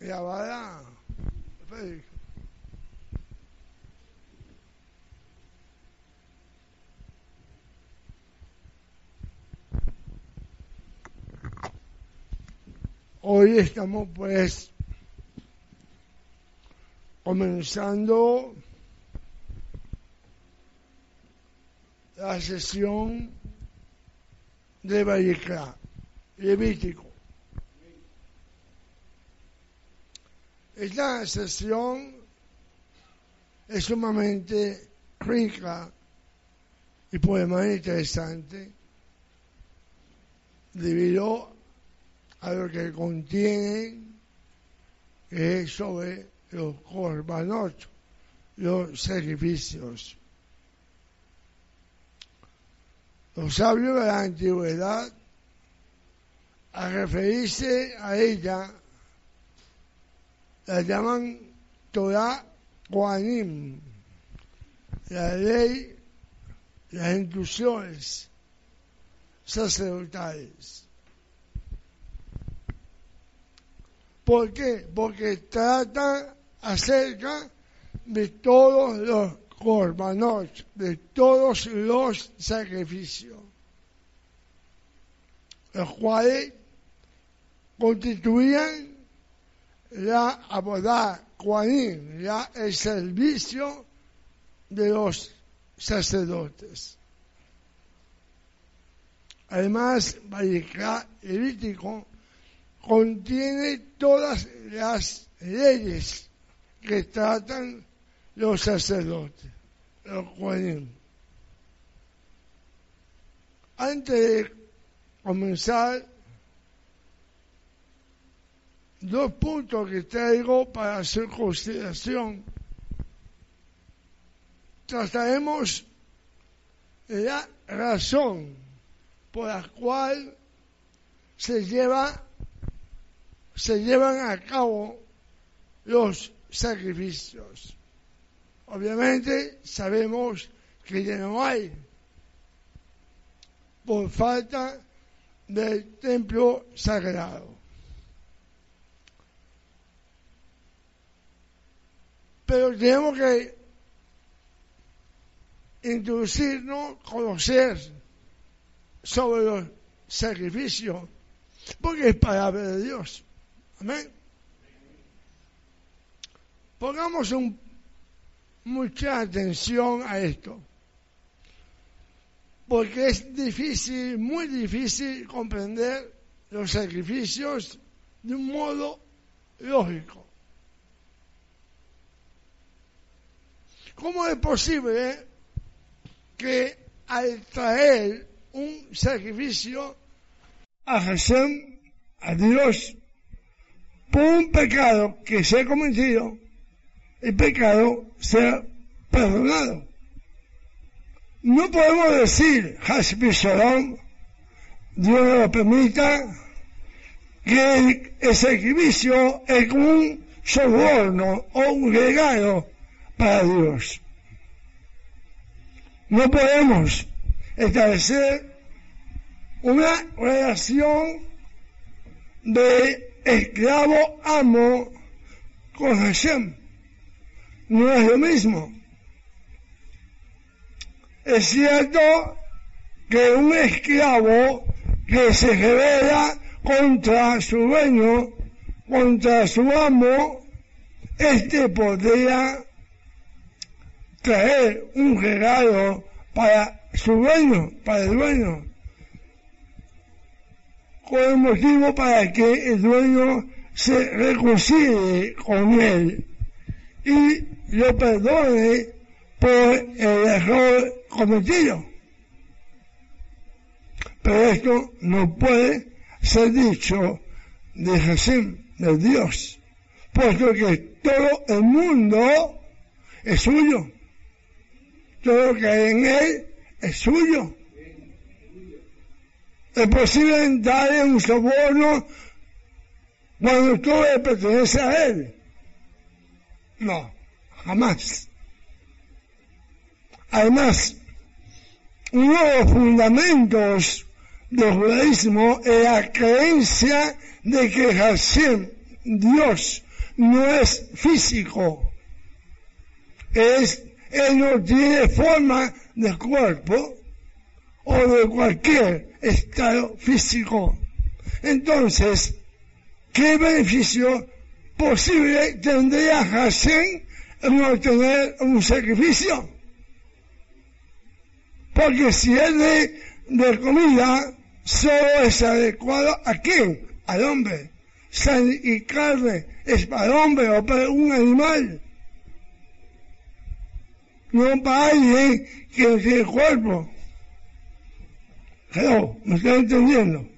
grabará. Hoy estamos pues comenzando la sesión de Vallecra, Levítico. Esta sesión es sumamente rica y más interesante debido a lo que contiene que es sobre los corbanos, los sacrificios. Los sabios de la antigüedad, a referirse a ella, la llaman Torah Koanim, la ley, las instrucciones sacerdotales. ¿Por qué? Porque trata acerca de todos los corbanos, de todos los sacrificios, los cuales constituían la abodá, ya el servicio de los sacerdotes. Además, Vallecra Levítico contiene todas las leyes que tratan los sacerdotes, los cuales Antes de comenzar, dos puntos que traigo para hacer consideración. Trataremos la razón por la cual se lleva se llevan a cabo los sacrificios. Obviamente sabemos que ya no hay por falta del templo sagrado. Pero tenemos que introducirnos, conocer sobre los sacrificios, porque es palabra de Dios. Amén. Pongamos mucha atención a esto, porque es difícil, muy difícil comprender los sacrificios de un modo lógico. ¿Cómo es posible que al traer un sacrificio a Hashem, a Dios, por un pecado que se ha cometido, el pecado sea perdonado. No podemos decir, Hasbi Shalom, Dios no lo permita, que el, sacrificio es un soborno o un regalo para Dios. No podemos establecer una relación de esclavo amo con Hashem. No es lo mismo. Es cierto que un esclavo que se revela contra su dueño, contra su amo, este podría traer un regalo para su dueño, para el dueño con el motivo para que el dueño se reconcilie con él y lo perdone por el error cometido. Pero esto no puede ser dicho de Jesús, de Dios, puesto que todo el mundo es suyo. Todo lo que hay en él es suyo. Es posible darle un soborno cuando todo le pertenece a él. No, jamás. Además, uno de los fundamentos del judaísmo es la creencia de que Hashem, Dios, no es físico, es, él no tiene forma de cuerpo o de cualquier estado físico. Entonces, ¿qué beneficio posible tendría Hashem en obtener un sacrificio? Porque si es de, comida, solo es adecuado a quién? Al hombre. Sal y carne es para hombre o para un animal. No para alguien que tiene cuerpo. Hello, ¿me están entendiendo?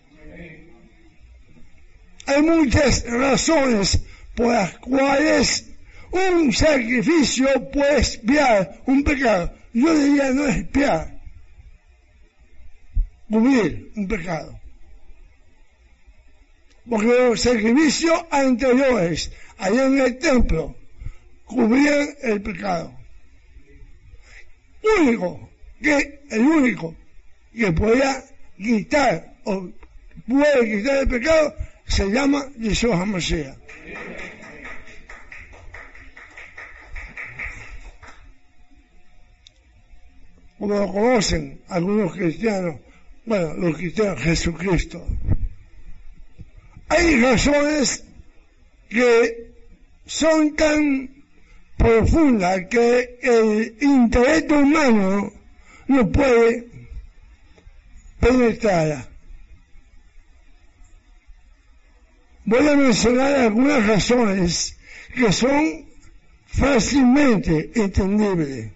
Hay muchas razones por las cuales un sacrificio puede espiar un pecado. Yo diría no espiar, cubrir un pecado. Porque los sacrificios anteriores, allá en el templo, cubrían el pecado. Único, que el único que podía quitar o puede quitar el pecado se llama Yeshua HaMashiach. Como lo conocen algunos cristianos, bueno, los cristianos, Jesucristo. Hay razones que son tan profundas que el intelecto humano no puede penetrar. Voy a mencionar algunas razones que son fácilmente entendibles.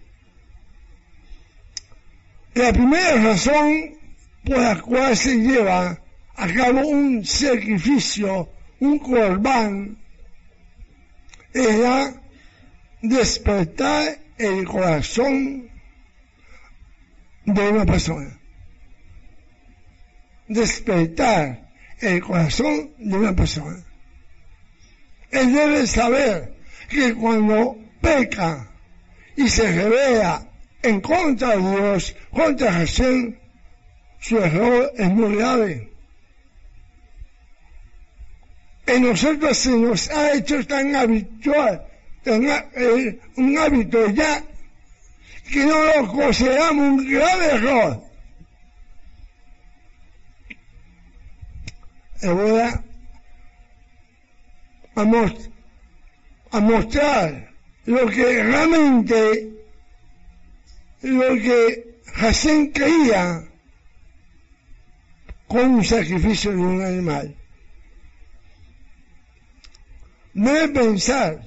La primera razón por la cual se lleva a cabo un sacrificio, un corbán, era despertar el corazón de una persona. Despertar el corazón de una persona. Él debe saber que cuando peca y se revela en contra de Dios, contra Hashem, su error es muy grave. En nosotros se nos ha hecho tan habitual, eh, un hábito ya, que no lo consideramos un grave error. le voy a, a, mostrar lo que realmente, lo que Hassan creía con un sacrificio de un animal. Debe pensar,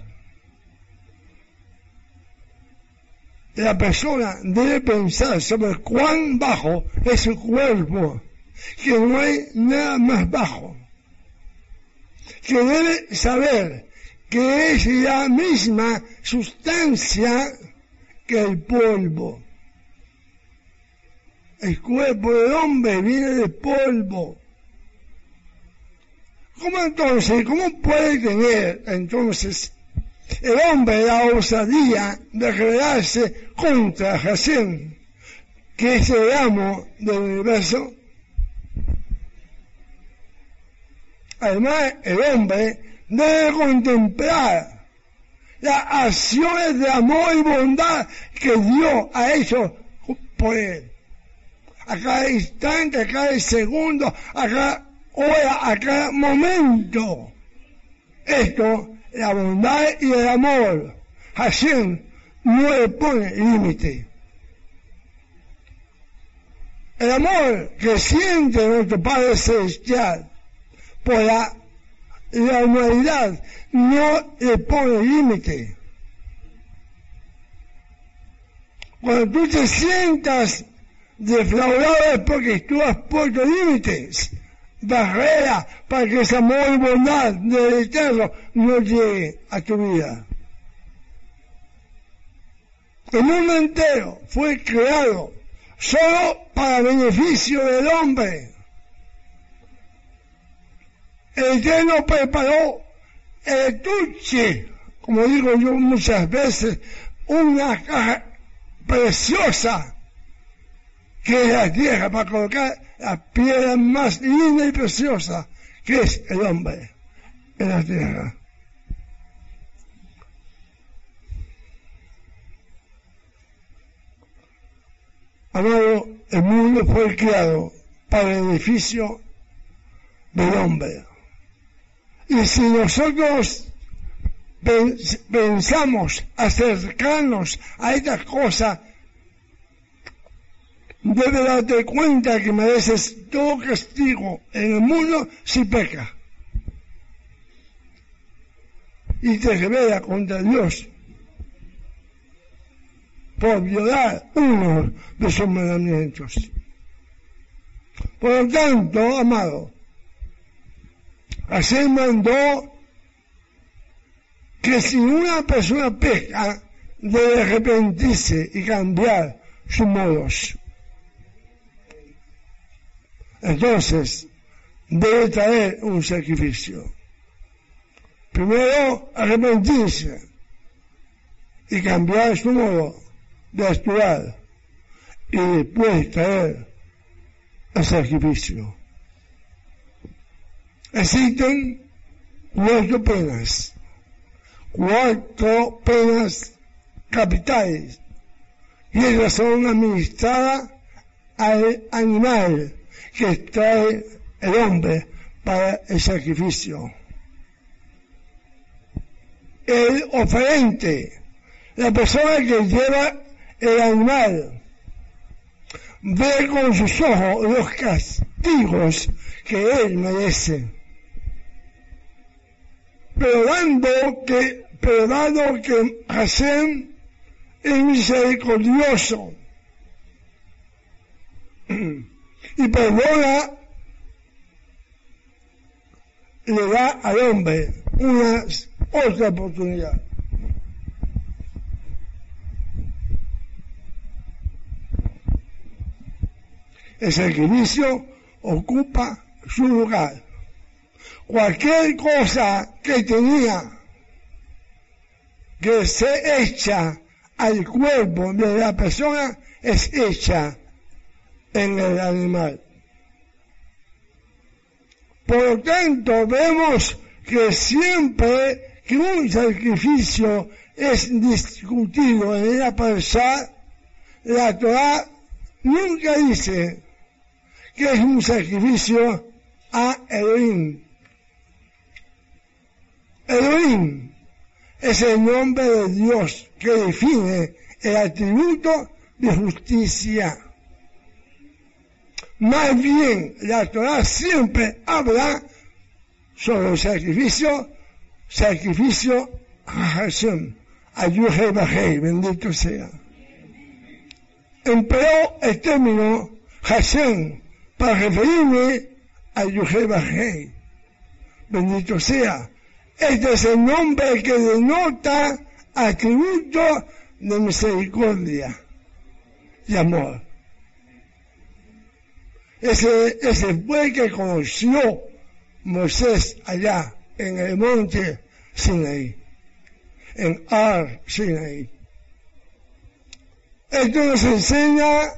la persona debe pensar sobre cuán bajo es su cuerpo que no hay nada más bajo, que debe saber que es la misma sustancia que el polvo. El cuerpo del hombre viene de polvo. ¿Cómo entonces, cómo puede tener entonces el hombre la osadía de rebelarse contra Hashem, que es el amo del universo? Además, el hombre debe contemplar las acciones de amor y bondad que Dios ha hecho por él. A cada instante, a cada segundo, a cada hora, a cada momento. Esto, la bondad y el amor, Hashem no le pone límite. El amor que siente nuestro Padre Celestial por la, humanidad no le pone límite. Cuando tú te sientas defraudado es porque tú has puesto límites, barreras para que ese amor y bondad del Eterno no llegue a tu vida. El mundo entero fue creado solo para beneficio del hombre el Eterno preparó el estuche, como digo yo muchas veces, una caja preciosa que es la tierra para colocar la piedra más linda y preciosa que es el hombre en la tierra. Amado, el mundo fue creado para el edificio del hombre. Y si nosotros pensamos acercarnos a estas cosas debe darte cuenta que mereces todo castigo en el mundo si peca. Y te revela contra Dios por violar uno de sus mandamientos. Por lo tanto, amado, así mandó que si una persona peca, debe arrepentirse y cambiar sus modos. Entonces, debe traer un sacrificio. Primero, arrepentirse y cambiar su modo de actuar y después traer el sacrificio. Existen cuatro penas, cuatro penas capitales y ellas son administradas al animal que trae el hombre para el sacrificio. El oferente, la persona que lleva el animal, ve con sus ojos los castigos que él merece. Pero dando que, pero que Hashem es misericordioso y perdona, le da al hombre una otra oportunidad. El sacrificio ocupa su lugar. Cualquier cosa que tenía que se echa al cuerpo de la persona es hecha en el animal. Por lo tanto, vemos que siempre que un sacrificio es discutido en la persona, la Torah nunca dice que es un sacrificio a Elohim. Elohim es el nombre de Dios que define el atributo de justicia. Más bien, la Torah siempre habla sobre el sacrificio, sacrificio a Hashem, a Bajei, bendito sea. Empleó el término Hashem para referirme a Bajei, bendito sea. Este es el nombre que denota atributo de misericordia y amor. Ese, ese fue que conoció Moisés allá en el monte Sinaí, en Ar Sinaí. Esto nos enseña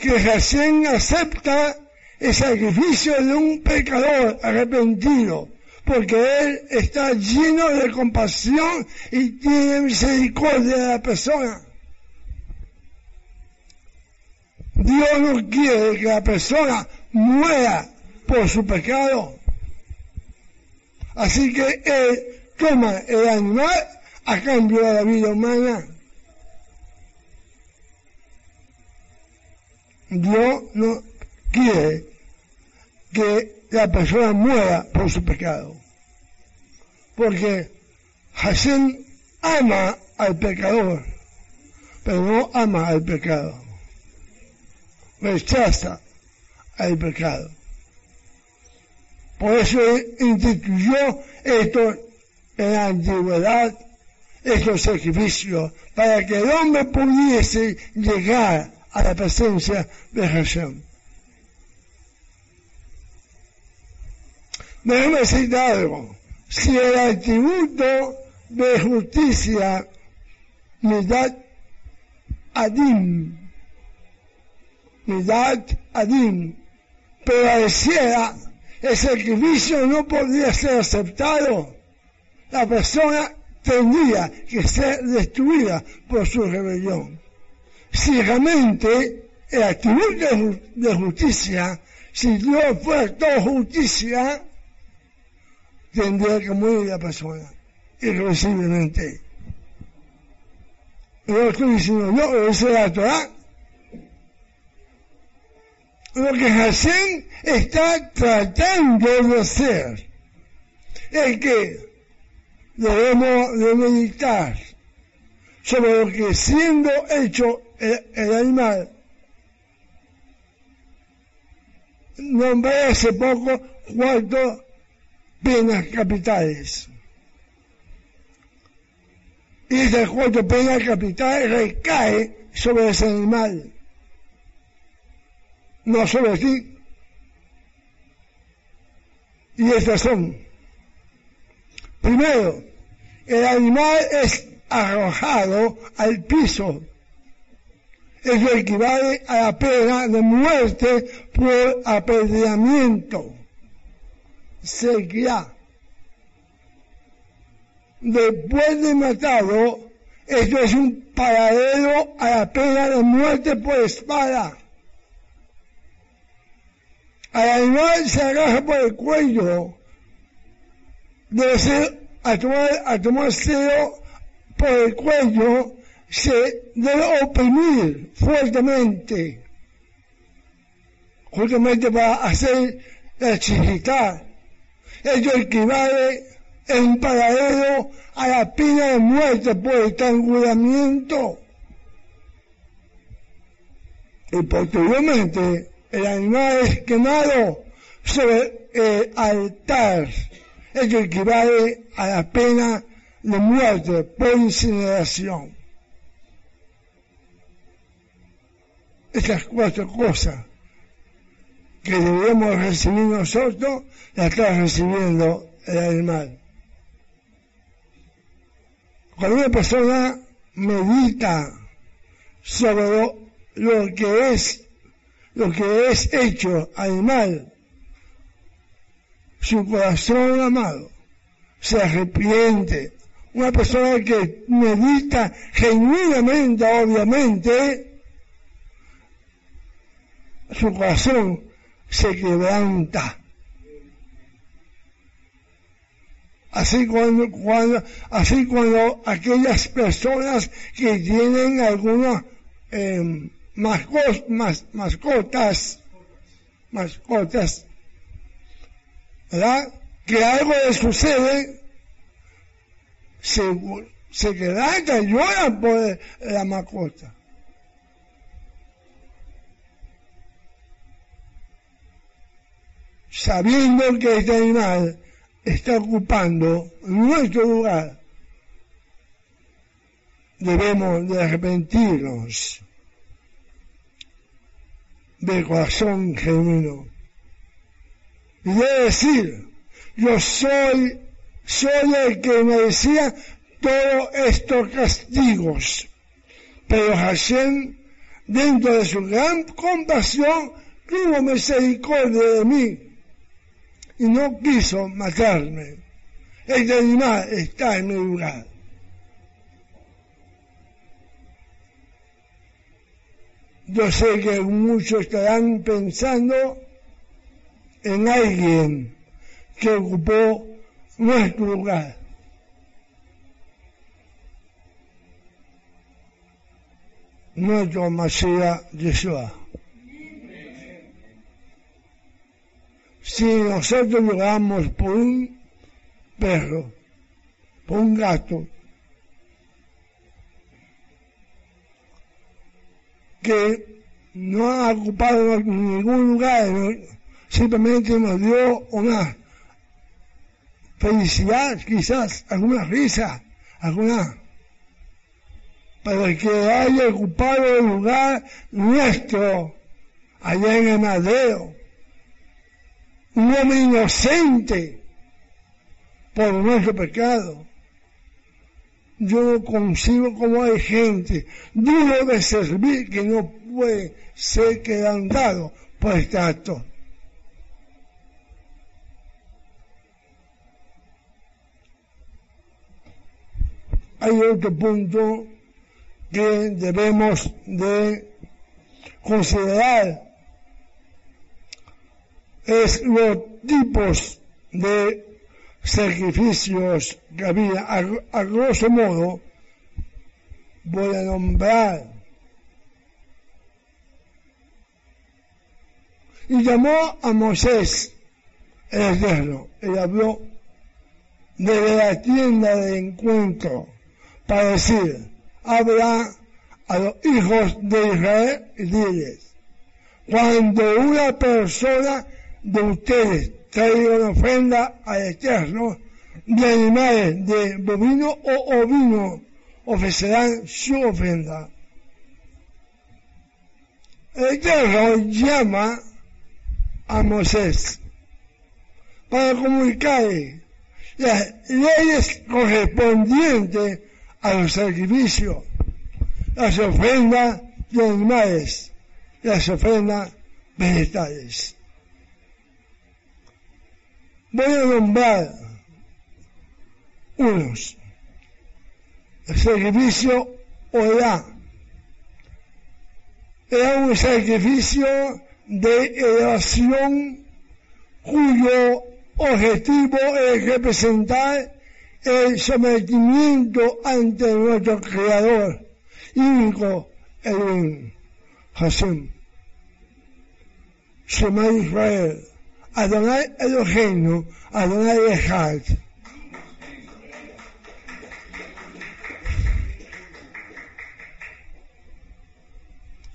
que Hashem acepta el sacrificio de un pecador arrepentido, porque él está lleno de compasión y tiene misericordia de la persona. Dios no quiere que la persona muera por su pecado. Así que Él toma el animal a cambio de la vida humana. Dios no quiere que la persona muera por su pecado. Porque Hashem ama al pecador, pero no ama al pecado rechaza el pecado. Por eso instituyó esto en la antigüedad, estos sacrificios, para que el hombre pudiese llegar a la presencia de Jesús. Déjame decir algo. Si el atributo de justicia, da adim, Midad Adim, decía el sacrificio no podía ser aceptado, la persona tendría que ser destruida por su rebelión. ciegamente el atributo de justicia, si Dios fuera toda justicia, tendría que morir la persona, irreversiblemente. Yo estoy diciendo, no, esa es la Torah. Lo que Hashem está tratando de hacer es que debemos de meditar sobre lo que siendo hecho el, animal. Nombré hace poco cuatro penas capitales. Y esas cuatro penas capitales recae sobre ese animal, no sobre ti. Y estas son, primero, el animal es arrojado al piso. Eso equivale a la pena de muerte por apedreamiento. Sequía. Después de matado, esto es un paradero a la pena de muerte por espada. Al se agarra por el cuello. Debe ser a tomar, a tomar por el cuello se debe oprimir fuertemente, justamente para hacer la chiquita. Ello equivale en paralelo a la pena de muerte por estrangulamiento. Y posteriormente el animal es quemado sobre el altar. Equivale a la pena de muerte por incineración. Estas cuatro cosas que debemos recibir nosotros, las está recibiendo el animal. Cuando una persona medita sobre lo, que es lo que es hecho animal, su corazón amado se arrepiente una persona que medita genuinamente, obviamente, su corazón se quebranta. Así cuando, cuando, así cuando aquellas personas que tienen algunas eh, mascotas, mascotas, mascotas, ¿verdad? Que algo les sucede, se, se quedan por la mascota. Sabiendo que este animal está ocupando nuestro lugar, debemos de arrepentirnos de corazón genuino. Y de decir, yo soy soy el que merecía todos estos castigos. Pero Hashem, dentro de su gran compasión, tuvo misericordia de mí y no quiso matarme. Este animal está en mi lugar. Yo sé que muchos estarán pensando en alguien que ocupó nuestro lugar. Nuestro Mashiach Yeshua. Si nosotros llegamos por un perro, por un gato, que no ha ocupado ningún lugar, simplemente nos dio una felicidad, quizás alguna risa, alguna, para que haya ocupado el lugar nuestro allá en el madero. Un hombre inocente por nuestro pecado. Yo consigo como hay gente duro de servir que no puede ser quebrantado por este acto. hay otro punto que debemos de considerar es los tipos de sacrificios que había. A, grosso modo, voy a nombrar. Y llamó a Moisés el Eterno y habló desde la tienda de encuentro para decir, habla a los hijos de Israel y diles, cuando una persona de ustedes traiga una ofrenda al Eterno de animales de bovino o ovino, ofrecerán su ofrenda. El Eterno llama a Moisés para comunicarle las leyes correspondientes a los sacrificios, las ofrendas de animales, las ofrendas vegetales. Voy a nombrar unos. El sacrificio Orá era un sacrificio de elevación cuyo objetivo es representar el sometimiento ante nuestro Creador, único el Hashem. Shema Israel, Adonai Eloheinu, Adonai Echad.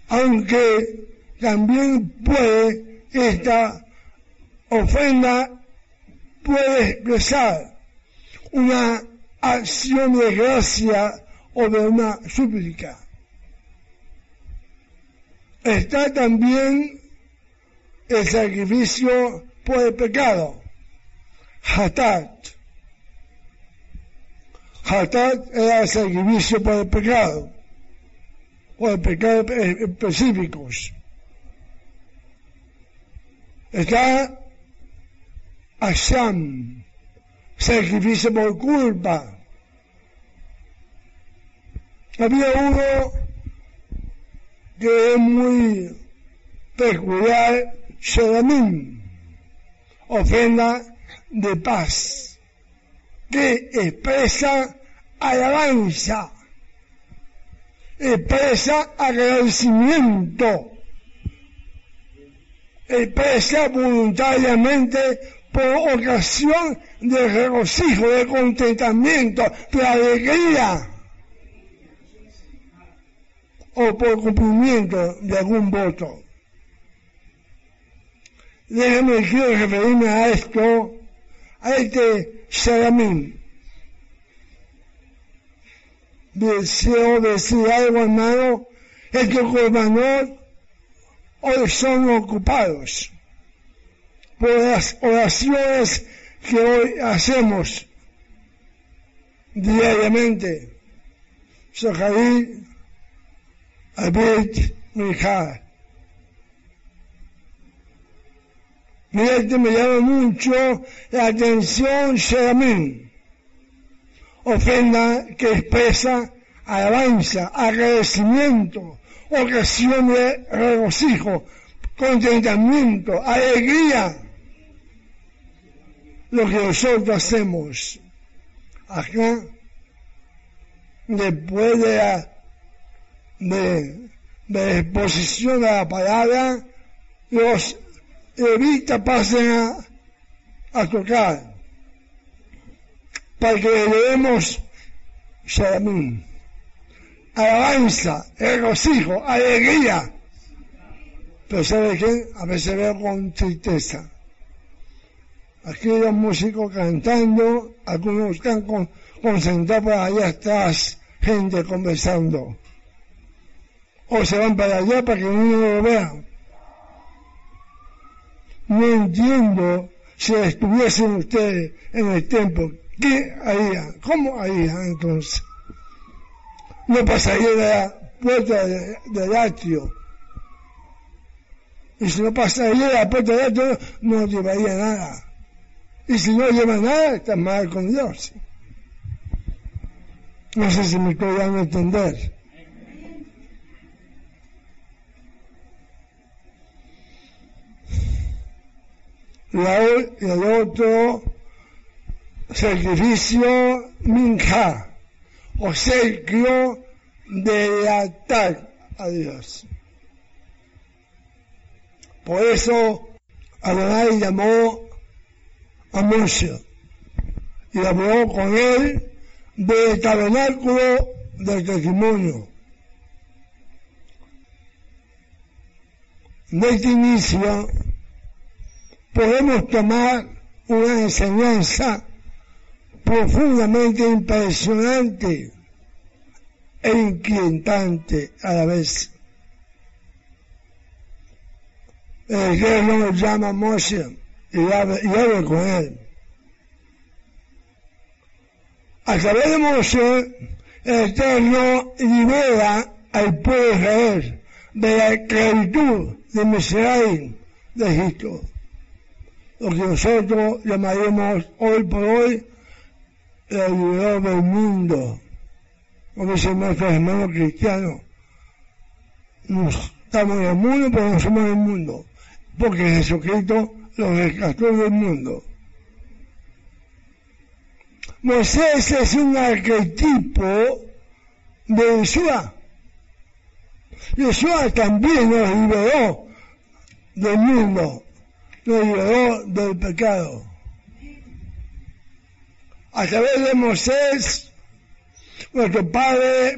Aunque también puede esta ofrenda puede expresar una acción de gracia o de una súplica. Está también el sacrificio por el pecado, hatat. Hatat era el sacrificio por el pecado, por el pecado específicos. Está Asham, sacrificio por culpa. Había uno que es muy peculiar, Shedamim, ofrenda de paz, que expresa alabanza, expresa agradecimiento, expresa voluntariamente por ocasión de regocijo, de contentamiento, de alegría, o por cumplimiento de algún voto. Déjame, quiero referirme a esto, a este Sharamín. Deseo decir algo, hermano, estos hermanos hoy son ocupados por las oraciones que hoy hacemos diariamente. Shaharit, Abed, Mijal. Este me llama mucho la atención Sheramín. Ofrenda que expresa alabanza, agradecimiento, ocasión de regocijo, contentamiento, alegría lo que nosotros hacemos acá, después de la de, exposición a la palabra, los levitas pasen a, tocar para que leemos Shalamín. Alabanza, regocijo, alegría. Pero ¿sabe qué? A veces veo con tristeza aquí los músicos cantando, algunos están concentrados para allá atrás, gente conversando. O se van para allá para que uno lo vea. No entiendo si estuviesen ustedes en el templo, ¿qué harían? ¿Cómo harían entonces? No pasaría de la puerta del atrio. Y si no pasaría de la puerta del atrio, no llevaría nada. Y si no lleva nada, está mal con Dios. No sé si me estoy dando a entender. Y el otro sacrificio minja, obsequio de lealtad a Dios. Por eso Adonai llamó a Moshe y habló con él del tabernáculo del testimonio. De este inicio podemos tomar una enseñanza profundamente impresionante e inquietante a la vez. El Eterno llama a Moshe y habla con él. A través de Moshe, el Eterno libera al pueblo de Israel de la esclavitud de Misraim, de Egipto. Lo que nosotros llamaremos hoy por hoy el del mundo. Como dicen nuestros hermanos cristianos, estamos en el mundo, pero no somos del mundo, porque Jesucristo los rescató del mundo. Moisés es un arquetipo de Yeshua. Yeshua también nos liberó del mundo, nos liberó del pecado. A través de Moisés, nuestro Padre,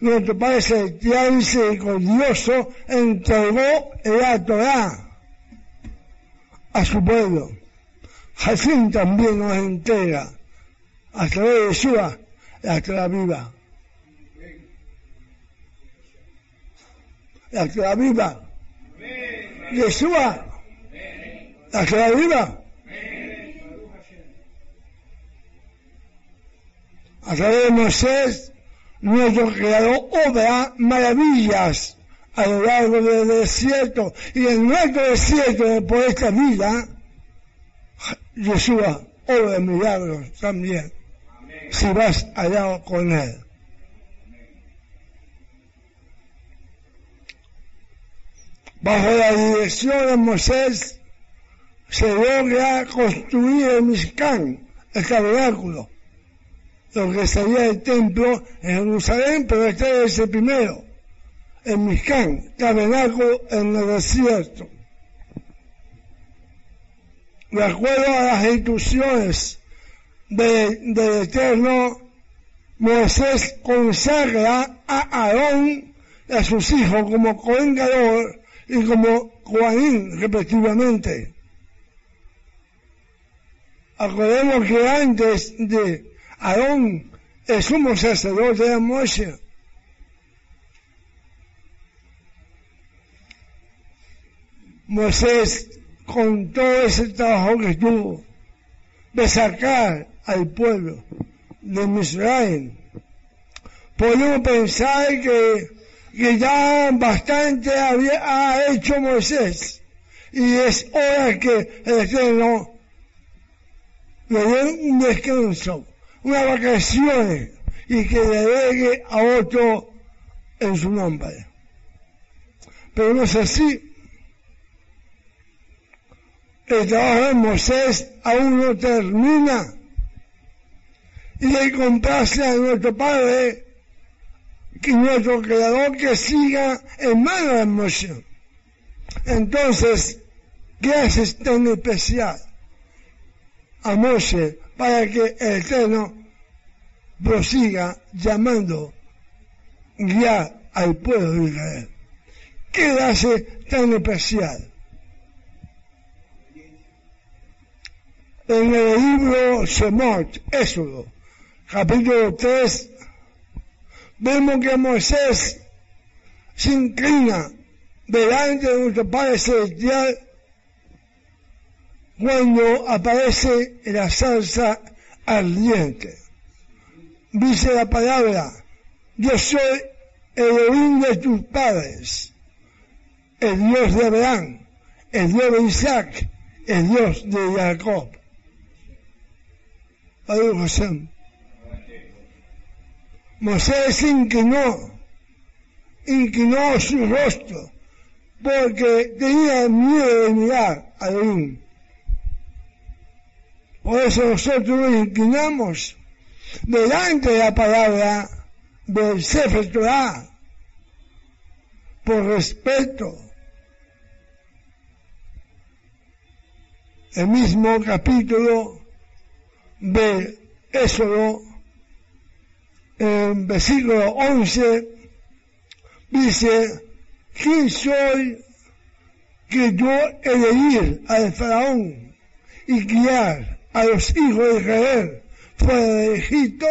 nuestro Padre celestial y misericordioso entregó la Torah a su pueblo. Así también nos entrega a través de Yeshua la Torah viva. La Torah viva. Yeshua, la Torah viva. A través de Moisés, nuestro creador obra maravillas a lo largo del desierto y en nuestro desierto por esta vida, Yeshua obra milagros también si vas allá con él. Bajo la dirección de Moisés se logra construir el Mishkan, el tabernáculo, lo que sería el templo en Jerusalén, pero este es el primero, el Mishkan, tabernáculo en el desierto. De acuerdo a las instrucciones del Eterno, Moisés consagra a Aarón y a sus hijos como coengador y como Juanín, respectivamente. Acordemos que antes de Aarón, el sumo sacerdote era Moisés. Moisés, con todo ese trabajo que tuvo, de sacar al pueblo de Misraim. Podemos pensar que, que ya bastante había, ha hecho Moisés y es hora que el Eterno le dé un descanso, una vacaciones y que le delegue a otro en su nombre. Pero no es así. El trabajo de Moisés aún no termina y le complace a nuestro Padre que nuestro Creador que siga en mano de emoción. Entonces, ¿qué haces tan especial a Moshe para que el Eterno prosiga llamando, guiar al pueblo de Israel? ¿Qué hace tan especial? En el libro Shemot, Éxodo, capítulo 3, vemos que Moisés se inclina delante de nuestro Padre Celestial cuando aparece la salsa ardiente. Dice la palabra, yo soy el Elohim de tus padres, el Dios de Abraham, el Dios de Isaac, el Dios de Jacob. Padre José. Moisés inclinó, inclinó su rostro, porque tenía miedo de mirar a Elohim. Por eso nosotros nos inclinamos delante de la palabra del Sefer Torah, por respeto. El mismo capítulo de Éxodo, en versículo 11, dice, ¿quién soy que yo he de ir al faraón y guiar a los hijos de Israel fuera de Egipto?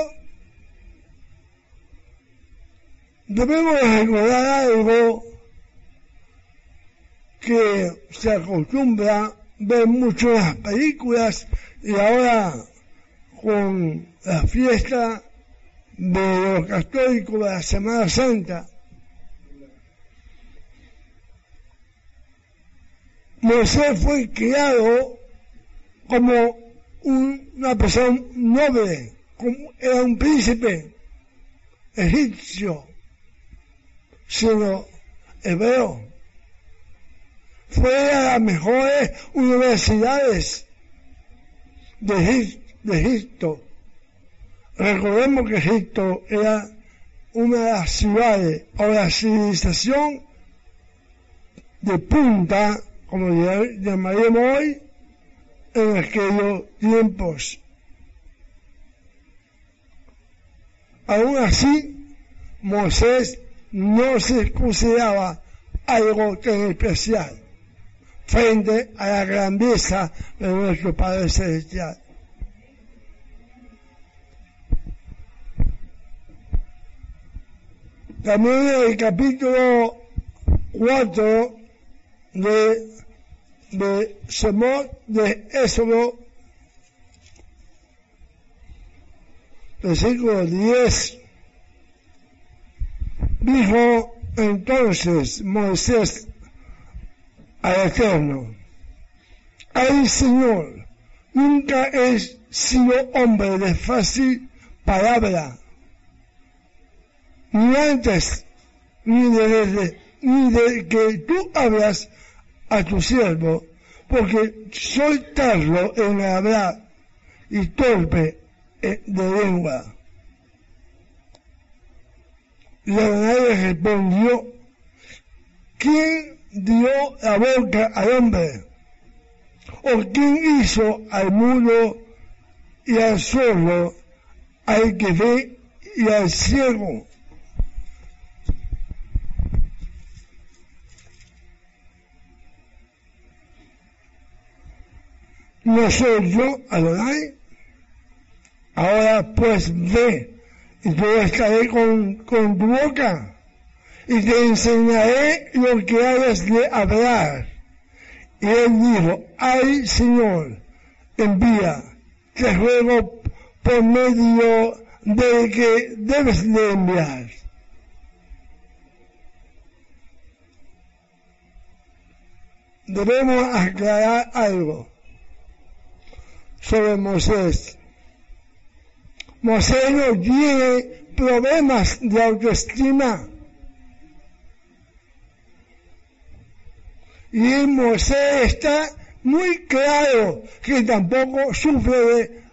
Debemos recordar algo que se acostumbra ver mucho en las películas y ahora con la fiesta de los católicos de la Semana Santa. Moisés fue criado como una persona noble, como era un príncipe egipcio, sino hebreo. Fue a las mejores universidades de Egipto. Recordemos que Egipto era una de las ciudades o la civilización de punta, como llamaríamos hoy, en aquellos tiempos. Aún así, Moisés no se consideraba algo tan especial frente a la grandeza de nuestro Padre Celestial. También en el capítulo 4 de, de Semón de Éxodo, versículo 10, dijo entonces Moisés al Eterno, ay Señor, nunca he sido hombre de fácil palabra, ni antes, ni de, ni de que tú hablas a tu siervo, porque soy tardo en hablar y torpe de lengua. Y Adonai respondió, ¿quién dio la boca al hombre? ¿O quién hizo al mudo y al sordo, al que ve y al ciego? ¿No soy yo Adonai? Ahora pues ve y yo estaré con, con tu boca y te enseñaré lo que hayas de hablar. Y él dijo, ay Señor, envía, te ruego por medio de que debes de enviar. Debemos aclarar algo sobre Moisés. Moisés no tiene problemas de autoestima. Y Moisés está muy claro que tampoco sufre de,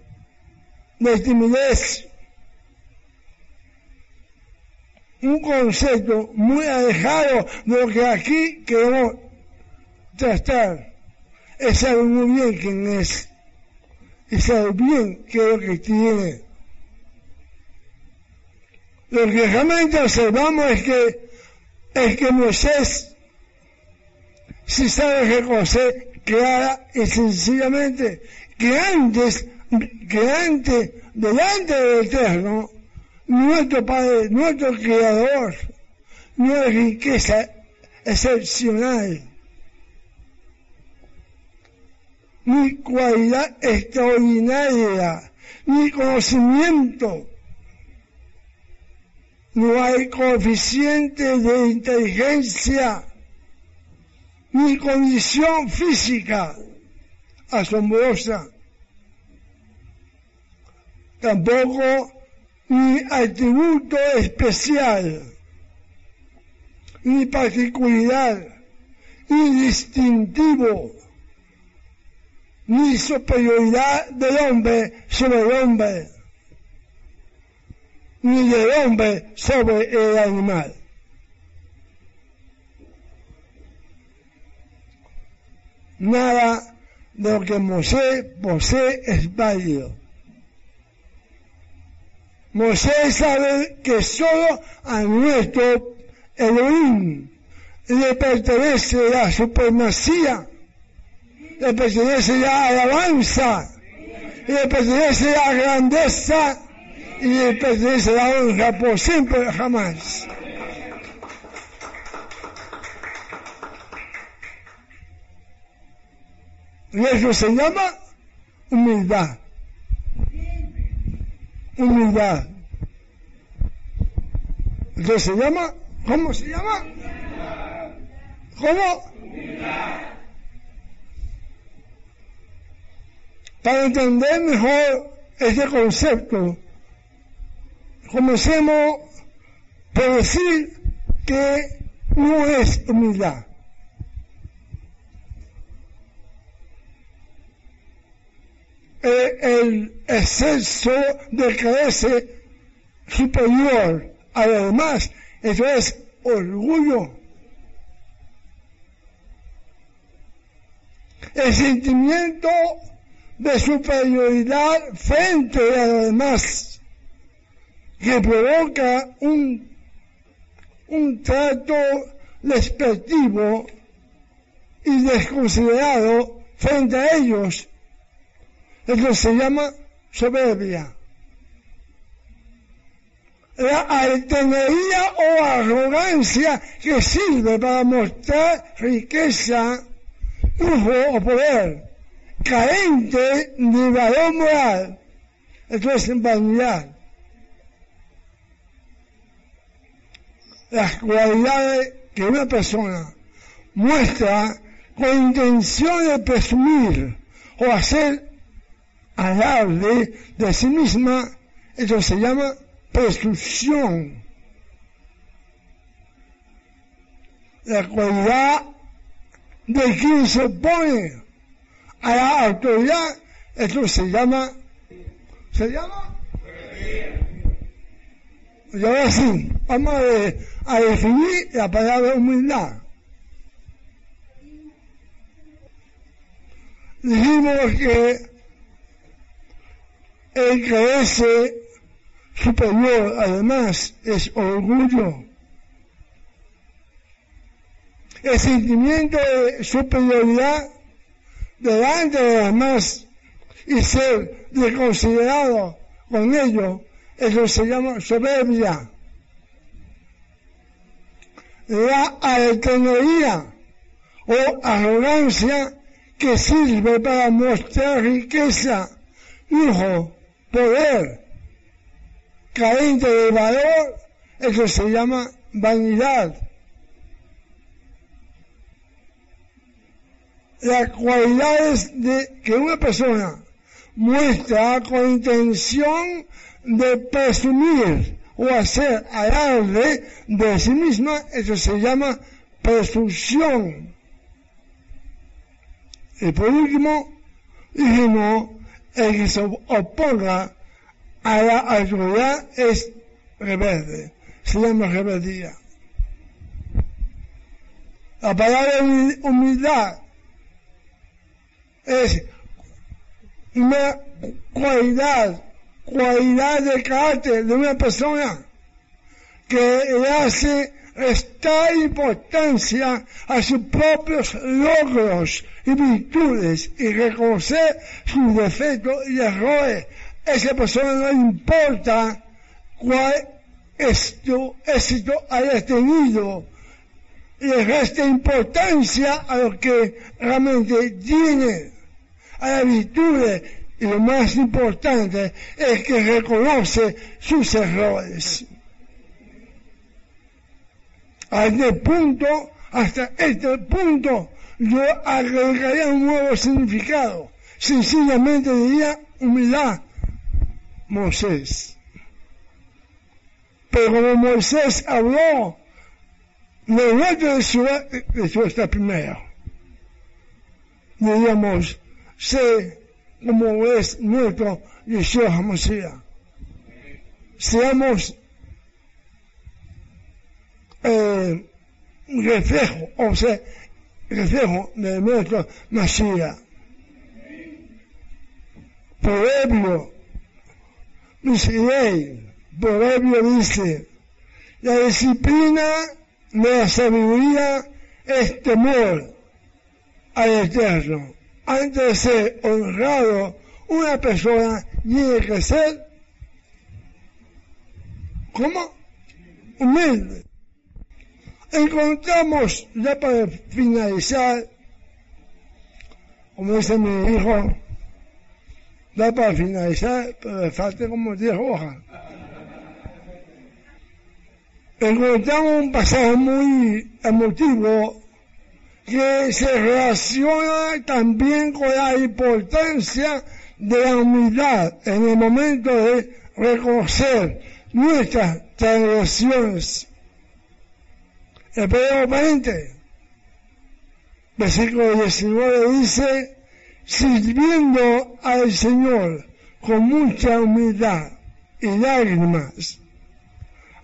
de timidez. Un concepto muy alejado de lo que aquí queremos tratar. Es saber muy bien quién es y saber bien qué es lo que tiene. Lo que realmente observamos es que, es que Moisés si sabe reconocer clara y sencillamente que antes, que antes, delante del Eterno, nuestro Padre, nuestro Creador, es riqueza excepcional, ni cualidad extraordinaria, ni conocimiento no hay coeficiente de inteligencia ni condición física asombrosa. Tampoco ni atributo especial, ni particularidad, ni distintivo, ni superioridad del hombre sobre el hombre, ni del hombre sobre el animal. Nada de lo que Moisés posee es válido. Moisés sabe que solo a nuestro Elohim le pertenece la supremacía le pertenece la alabanza, le pertenece la grandeza y le pertenece la honra por siempre jamás. Y eso se llama humildad. Humildad. Entonces se llama, ¿cómo se llama? ¿Cómo? Humildad. Para entender mejor este concepto, comencemos por decir que no es humildad. El, exceso de creerse superior a los demás, eso es orgullo. El sentimiento de superioridad frente a los demás, que provoca un, un trato despectivo y desconsiderado frente a ellos. Eso se llama soberbia. La altanería o arrogancia que sirve para mostrar riqueza, lujo o poder carente de valor moral. Esto es vanidad. Las cualidades que una persona muestra con intención de presumir o hacer alarde de sí misma, eso se llama presunción. La cualidad de quien se opone a la autoridad, esto se llama, ¿se llama? Y ahora vamos a, a definir la palabra humildad. Dijimos que el creerse superior además es orgullo. El sentimiento de superioridad delante de los demás y ser desconsiderado con ello, eso se llama soberbia. La altanería o arrogancia que sirve para mostrar riqueza, lujo, poder, carente de valor, eso se llama vanidad. Las cualidades de, que una persona muestra con intención de presumir o hacer alarde de sí misma, eso se llama presunción. Y por último, dijimos, el que se oponga a la autoridad es rebelde, se llama rebeldía. La palabra humildad es una cualidad, cualidad de carácter de una persona que le hace restar importancia a sus propios logros y virtudes y reconocer sus defectos y errores. Esa persona no importa cuál éxito, éxito haya tenido, le resta importancia a lo que realmente tiene a la virtud y lo más importante es que reconoce sus errores. A este punto, hasta este punto, yo agregaría un nuevo significado. Sencillamente diría humildad. Moisés. Pero como Moisés habló de de su, de su primero, diríamos, sé como es nuestro Yeshua HaMashiach. Seamos eh, reflejo, o sea, reflejo de nuestro Mashiach. Proverbio, dice, Proverbio dice, la disciplina de la sabiduría es temor al Eterno. Antes de ser honrado, una persona tiene que ser, ¿cómo? Humilde. Encontramos, ya para finalizar, como dice mi hijo, ya para finalizar, pero me falta como 10 hojas. Encontramos un pasaje muy emotivo que se relaciona también con la importancia de la humildad en el momento de reconocer nuestras transgresiones. Hebreo 20, versículo 19 dice, sirviendo al Señor con mucha humildad y lágrimas,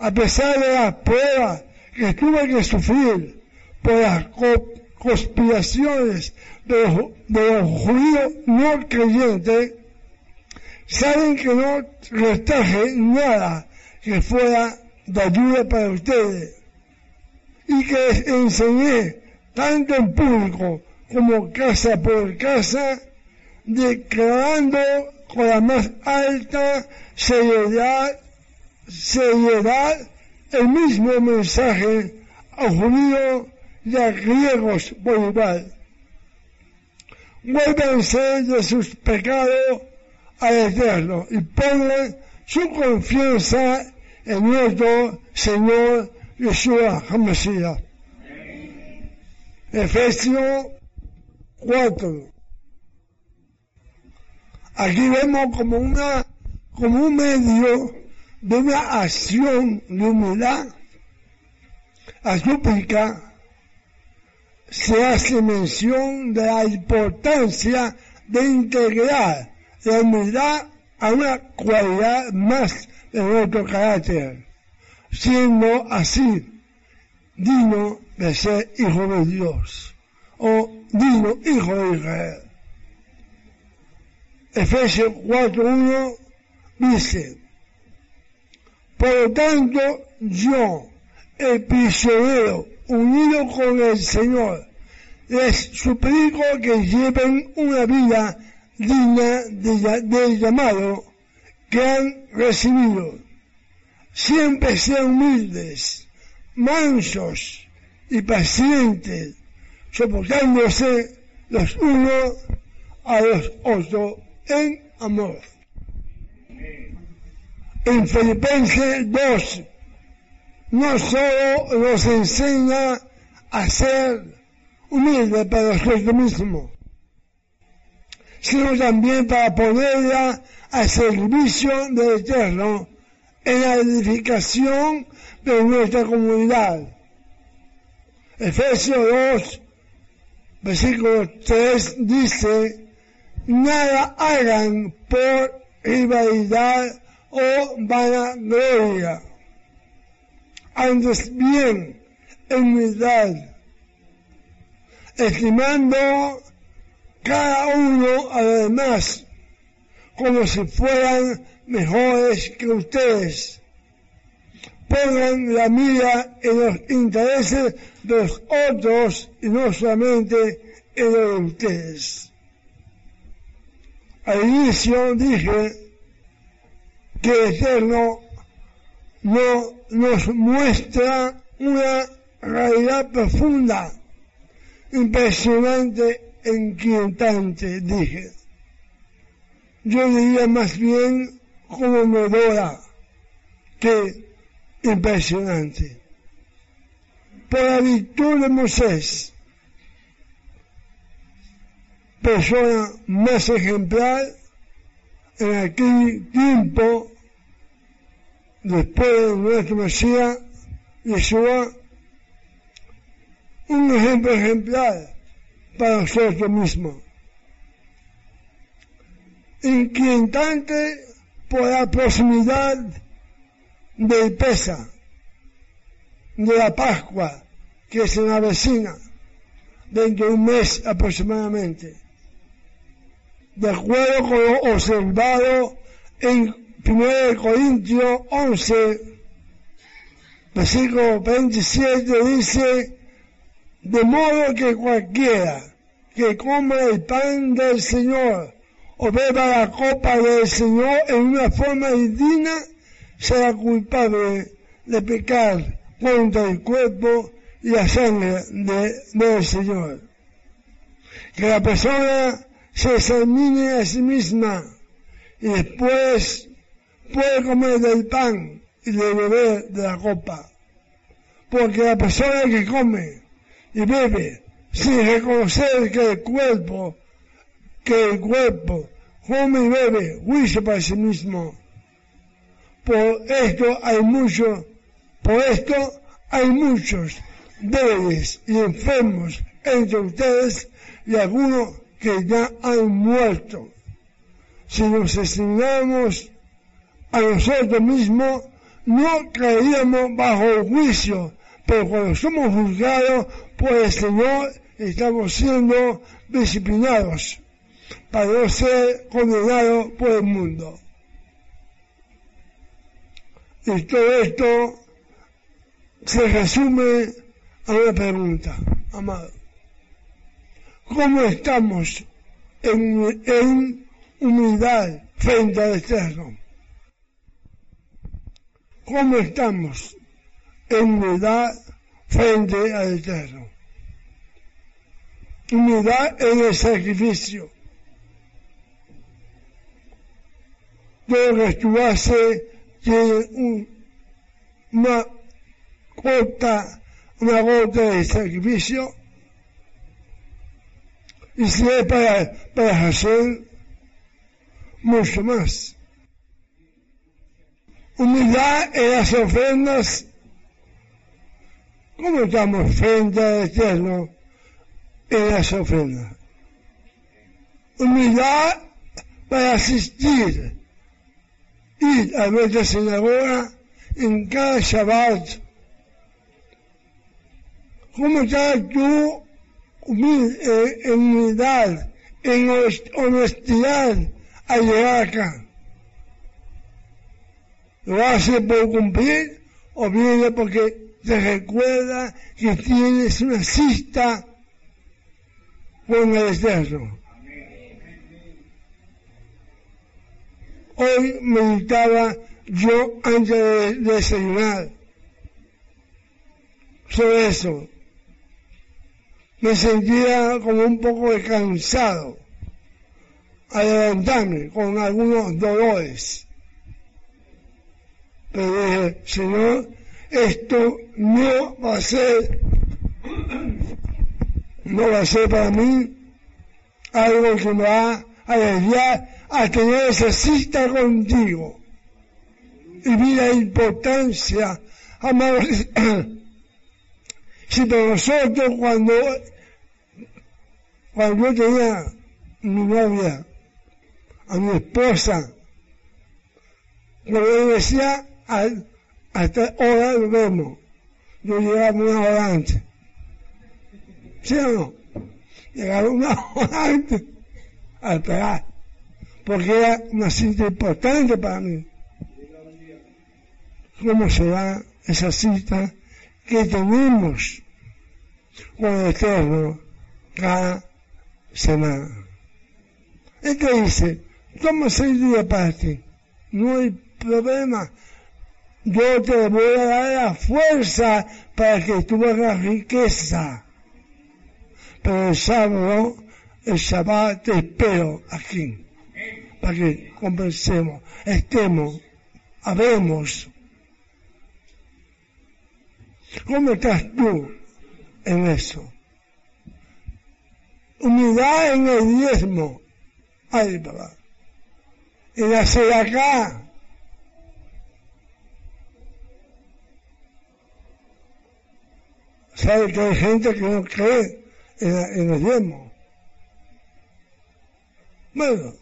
a pesar de las pruebas que tuve que sufrir por las conspiraciones de los, judíos no creyentes, saben que no les traje nada que fuera de ayuda para ustedes y que les enseñé tanto en público como casa por casa, declarando con la más alta seriedad, seriedad el mismo mensaje a judíos a griegos igual. Vuélvanse de sus pecados al Eterno y pongan su confianza en nuestro Señor Yeshua HaMashiach. Efesios 4. Aquí vemos como una, como un medio de una acción de humildad. A súplica se hace mención de la importancia de integrar la humildad a una cualidad más de nuestro carácter, siendo así digno de ser hijo de Dios o digo hijo de Israel. Efesios 4.1 dice, por lo tanto yo, el prisionero, unido con el Señor, les suplico que lleven una vida digna del llamado que han recibido. Siempre sean humildes, mansos y pacientes, soportándose los unos a los otros en amor. En Filipenses 2 no solo nos enseña a ser humildes para nosotros mismos, sino también para ponerla al servicio del Eterno en la edificación de nuestra comunidad. Efesios 2, versículo 3 dice, nada hagan por rivalidad o vanagloria, bien en estimando cada uno a los demás como si fueran mejores que ustedes. Pongan la mira en los intereses de los otros y no solamente en los de ustedes. Al inicio dije que el Eterno no nos muestra una realidad profunda, impresionante e inquietante, dije. Yo diría más bien conmovedora que impresionante por la virtud de Moisés, persona más ejemplar en aquel tiempo, después de nuestro Mesías, Yeshua, un ejemplo ejemplar para nosotros mismos. inquietante por la proximidad del pesa, de la Pascua, que se avecina dentro de un mes aproximadamente. De acuerdo con lo observado en 1 Corintios 11, versículo 27, dice, de modo que cualquiera que coma el pan del Señor o beba la copa del Señor en una forma indigna, será culpable de pecar contra el cuerpo y la sangre del Señor. Que la persona se examine a sí misma y después puede comer del pan y de beber de la copa. Porque la persona que come y bebe sin reconocer que el cuerpo, que el cuerpo come y bebe juicio para sí mismo. Por esto hay muchos, por esto hay muchos débiles y enfermos entre ustedes y algunos que ya han muerto. Si nos asignamos a nosotros mismos, no caeríamos bajo juicio, pero cuando somos juzgados por el Señor, estamos siendo disciplinados para no ser condenados por el mundo. Y todo esto se resume a una pregunta, amado. ¿Cómo estamos en, en humildad frente al Eterno? ¿Cómo estamos en humildad frente al Eterno? Humildad en el sacrificio. Todo lo que tú haces tiene una corta una gota de sacrificio y si es para hacer mucho más. Humildad en las ofrendas. ¿Cómo estamos frente al Eterno en las ofrendas? Humildad para asistir, ir a nuestra sinagoga en cada Shabbat ¿Cómo estás tú eh, humildad, en honestidad a llegar acá? ¿Lo hace por cumplir o viene porque te recuerda que tienes una cista con el externo? Hoy meditaba yo antes de desayunar sobre eso me sentía como un poco cansado al levantarme con algunos dolores. Pero dije, Señor, esto no va a ser, no va a ser para mí algo que me va a ayudar a tener esa cita contigo. Y vi la importancia, amados, si para nosotros cuando cuando yo tenía mi novia, a mi esposa, lo que decía, hasta hora lo vemos. Yo llegaba una hora antes. ¿Sí o no? Llegaba una hora antes a esperar. Porque era una cita importante para mí. ¿Cómo será esa cita que tenemos con el Eterno cada semana. Este dice, toma seis días para ti, no hay problema. Yo te voy a dar la fuerza para que tú hagas riqueza. Pero el sábado, el sábado te espero aquí, para que conversemos, estemos, hablemos. ¿Cómo estás tú en eso? Humildad en el diezmo. Ay, papá. En la acá. ¿Sabe que hay gente que no cree en, el diezmo? Bueno,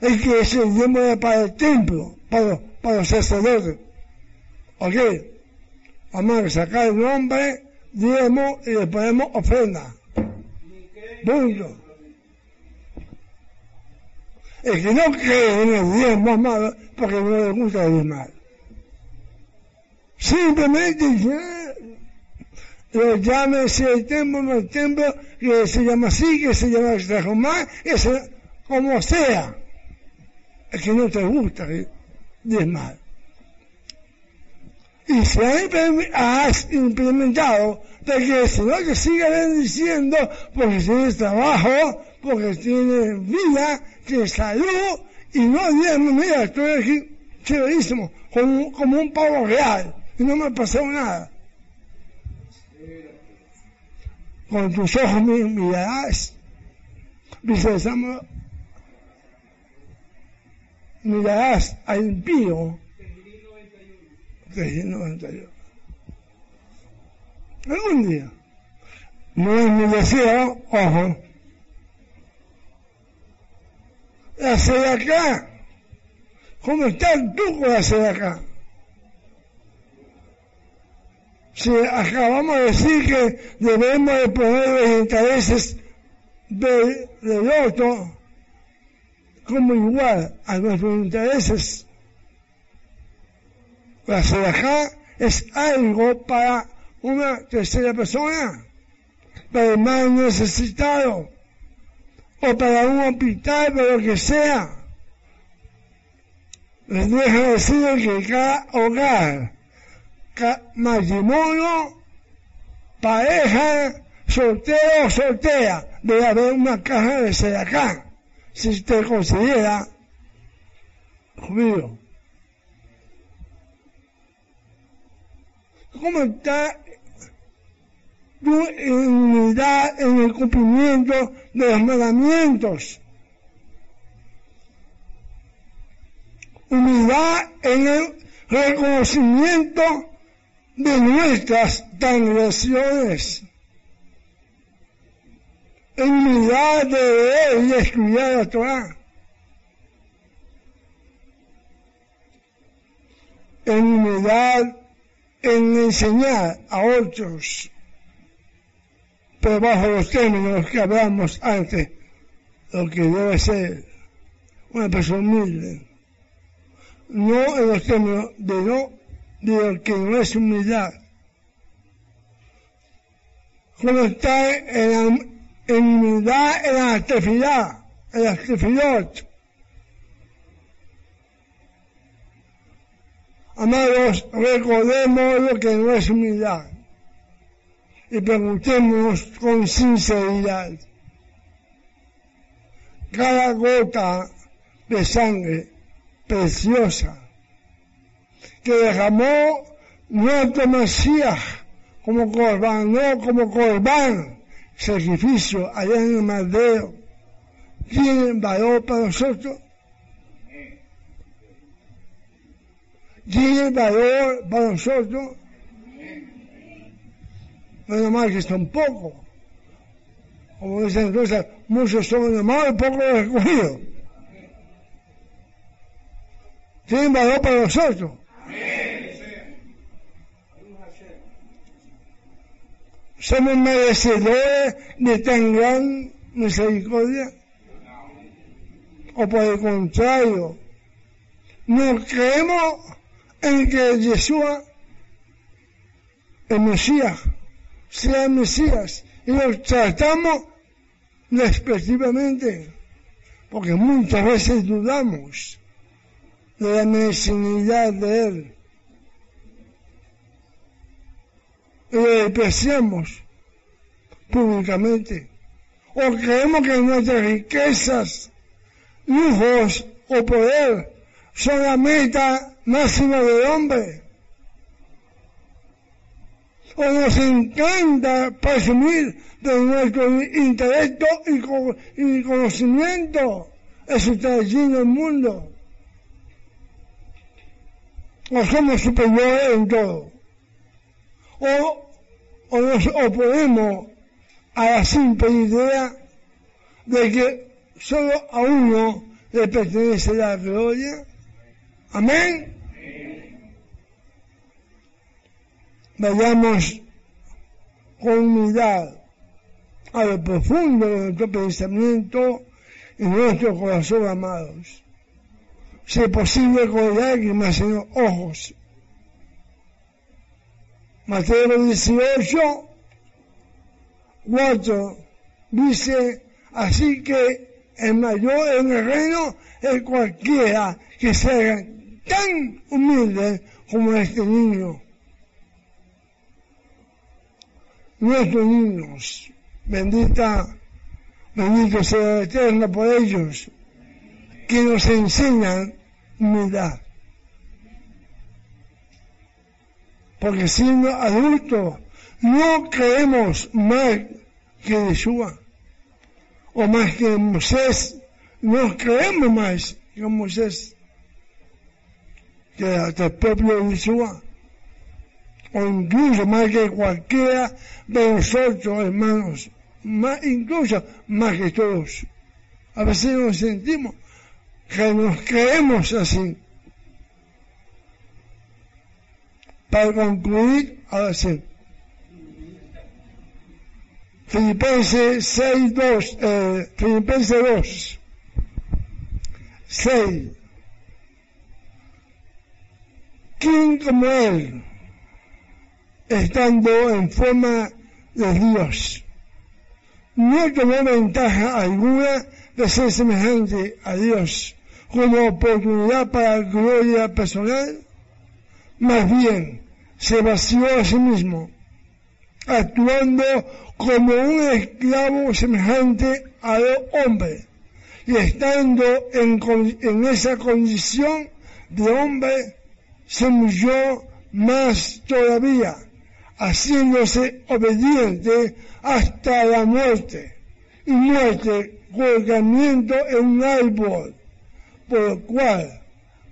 es que es el diezmo para el templo, para, para los sacerdotes. ¿Ok? Vamos a sacar el nombre, diezmo y le ponemos ofrenda. Punto. El que no cree en el diezmo, amado, porque no le gusta el diezmar. Simplemente llame si el templo no el templo, que se llama así, que se llama extrajomar, que se, como sea. Es que no te gusta diezmar. Y si has implementado de que si no te siga bendiciendo porque tienes trabajo, porque tienes vida, tienes salud, y no diezmo, mira, estoy aquí chéverísimo, como, como un pavo real, y no me ha pasado nada. Con tus ojos mirarás, visualizamos, mirarás al impío. 391. Algún día. No es mi deseo, ojo. La acá. ¿Cómo está el tuco de acá? Si acabamos de decir que debemos de poner los intereses del, otro como igual a nuestros intereses, la acá es algo para una tercera persona, para el más necesitado, o para un hospital, para lo que sea. Les dejo decir que cada hogar, matrimonio, pareja, soltero o soltera, debe haber una caja de acá, si usted considera judío. ¿Cómo está unidad en el cumplimiento de los mandamientos. Unidad en el reconocimiento de nuestras transgresiones. En unidad de leer y estudiar la Torah. En unidad en enseñar a otros pero bajo los términos que hablamos antes, lo que debe ser una persona humilde. No en los términos de no, de lo que no es humildad. Cuando está en, la, en humildad, en la tefilá, en la tefilot. Amados, recordemos lo que no es humildad y preguntémonos con sinceridad. Cada gota de sangre preciosa que derramó nuestro Mesías como corbán, no como corbán, sacrificio allá en el madero, tiene valor para nosotros. Tiene valor para nosotros menos mal que son pocos. Como dicen entonces, muchos son llamados y pocos escogidos. Tienen valor para nosotros. ¿Somos merecedores de tan gran misericordia? ¿O por el contrario, no creemos en que Jesús, el Mesías, sea Mesías y lo tratamos despectivamente, porque muchas veces dudamos de la necesidad de Él. Lo despreciamos públicamente. O creemos que nuestras riquezas, lujos o poder son la meta máxima del hombre o nos encanta presumir de nuestro intelecto y, conocimiento. Eso está allí en el mundo. O somos superiores en todo. O, o nos oponemos a la simple idea de que solo a uno le pertenece la gloria. Amén. Vayamos con humildad a lo profundo de nuestro pensamiento y nuestro corazón, amados. Si es posible con lágrimas en los ojos. Mateo 18, 4 dice, así que el mayor en el reino es cualquiera que sea tan humilde como este niño. Nuestros niños, bendita, bendito sea el Eterno por ellos, que nos enseñan humildad. Porque siendo adultos, no creemos más que Yeshua o más que Moisés, no creemos más que Moisés, que hasta el propio Yeshua, o incluso más que cualquiera de nosotros, hermanos, incluso más que todos. A veces nos sentimos que nos creemos así. Para concluir, ahora sí. Filipenses 6, 2, eh, Filipenses 2, 6. ¿Quién como Él, estando en forma de Dios, no tomó ventaja alguna de ser semejante a Dios como oportunidad para gloria personal? Más bien, se vació a sí mismo, actuando como un esclavo semejante a los hombres, y estando en, esa condición de hombre, se humilló más todavía, haciéndose obediente hasta la muerte, y muerte colgamiento en un árbol, por lo cual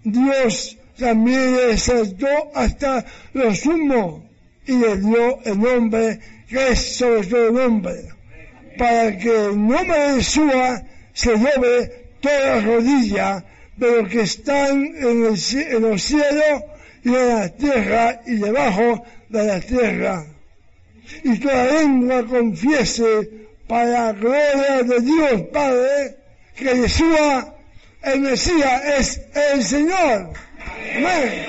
Dios también le exaltó hasta lo sumo y le dio el nombre que es sobre todo nombre, para que el nombre de Yeshua se doble toda la rodilla de los que están en, el, en los cielos y en la tierra y debajo de la tierra. Y toda lengua confiese para la gloria de Dios Padre que Yeshua, el Mesías, es el Señor. Amén.